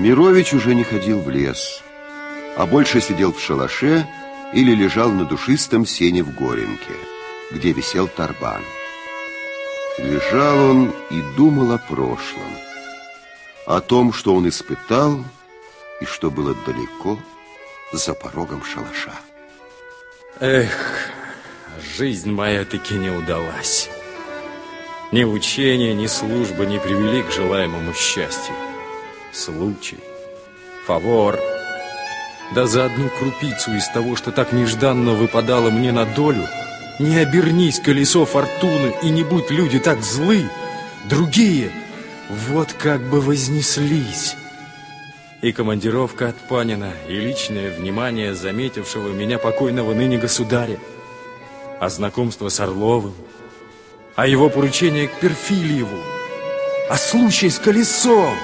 Мирович уже не ходил в лес, а больше сидел в шалаше или лежал на душистом сене в Горенке, где висел тарбан. Лежал он и думал о прошлом, о том, что он испытал и что было далеко за порогом шалаша. Эх, жизнь моя таки не удалась. Ни учение, ни служба не привели к желаемому счастью. Случай, фавор, да за одну крупицу из того, что так нежданно выпадало мне на долю, не обернись колесо фортуны, и не будь люди так злы, другие вот как бы вознеслись. И командировка от Панина, и личное внимание заметившего меня покойного ныне государя, а знакомство с Орловым, а его поручение к Перфильеву, а случай с колесом.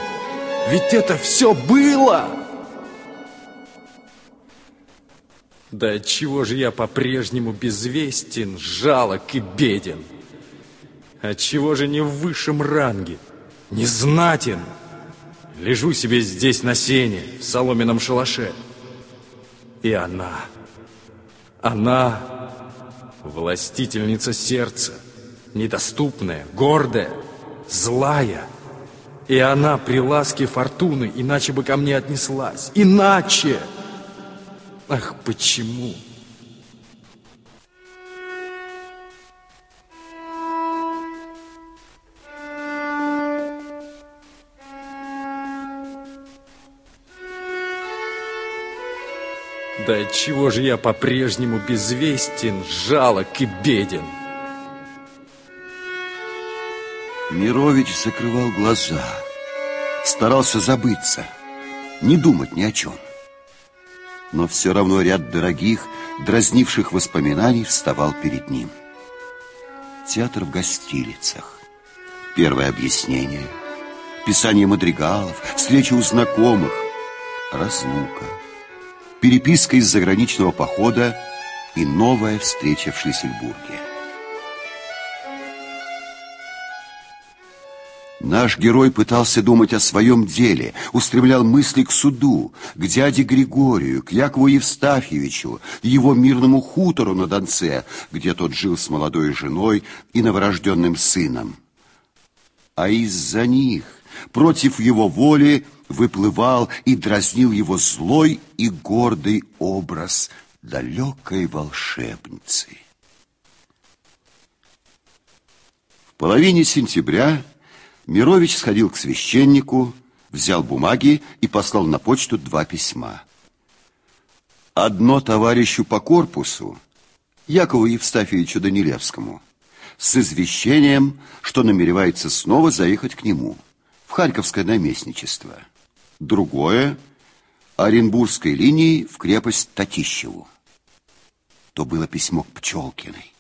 Ведь это все было! Да чего же я по-прежнему безвестен, жалок и беден? Отчего же не в высшем ранге, не знатен? Лежу себе здесь на сене, в соломенном шалаше. И она, она, властительница сердца, недоступная, гордая, злая. И она при ласке фортуны иначе бы ко мне отнеслась. Иначе! Ах, почему? Да чего же я по-прежнему безвестен, жалок и беден? Мирович закрывал глаза, старался забыться, не думать ни о чем. Но все равно ряд дорогих, дразнивших воспоминаний вставал перед ним. Театр в гостилицах, первое объяснение, писание мадригалов, встреча у знакомых, разлука, переписка из заграничного похода и новая встреча в Шлиссельбурге. Наш герой пытался думать о своем деле, устремлял мысли к суду, к дяде Григорию, к Якову Евстафьевичу, его мирному хутору на Донце, где тот жил с молодой женой и новорожденным сыном. А из-за них, против его воли, выплывал и дразнил его злой и гордый образ далекой волшебницы. В половине сентября Мирович сходил к священнику, взял бумаги и послал на почту два письма. Одно товарищу по корпусу, Якову Евстафьевичу Данилевскому, с извещением, что намеревается снова заехать к нему в Харьковское наместничество. Другое – Оренбургской линии в крепость Татищеву. То было письмо к Пчелкиной.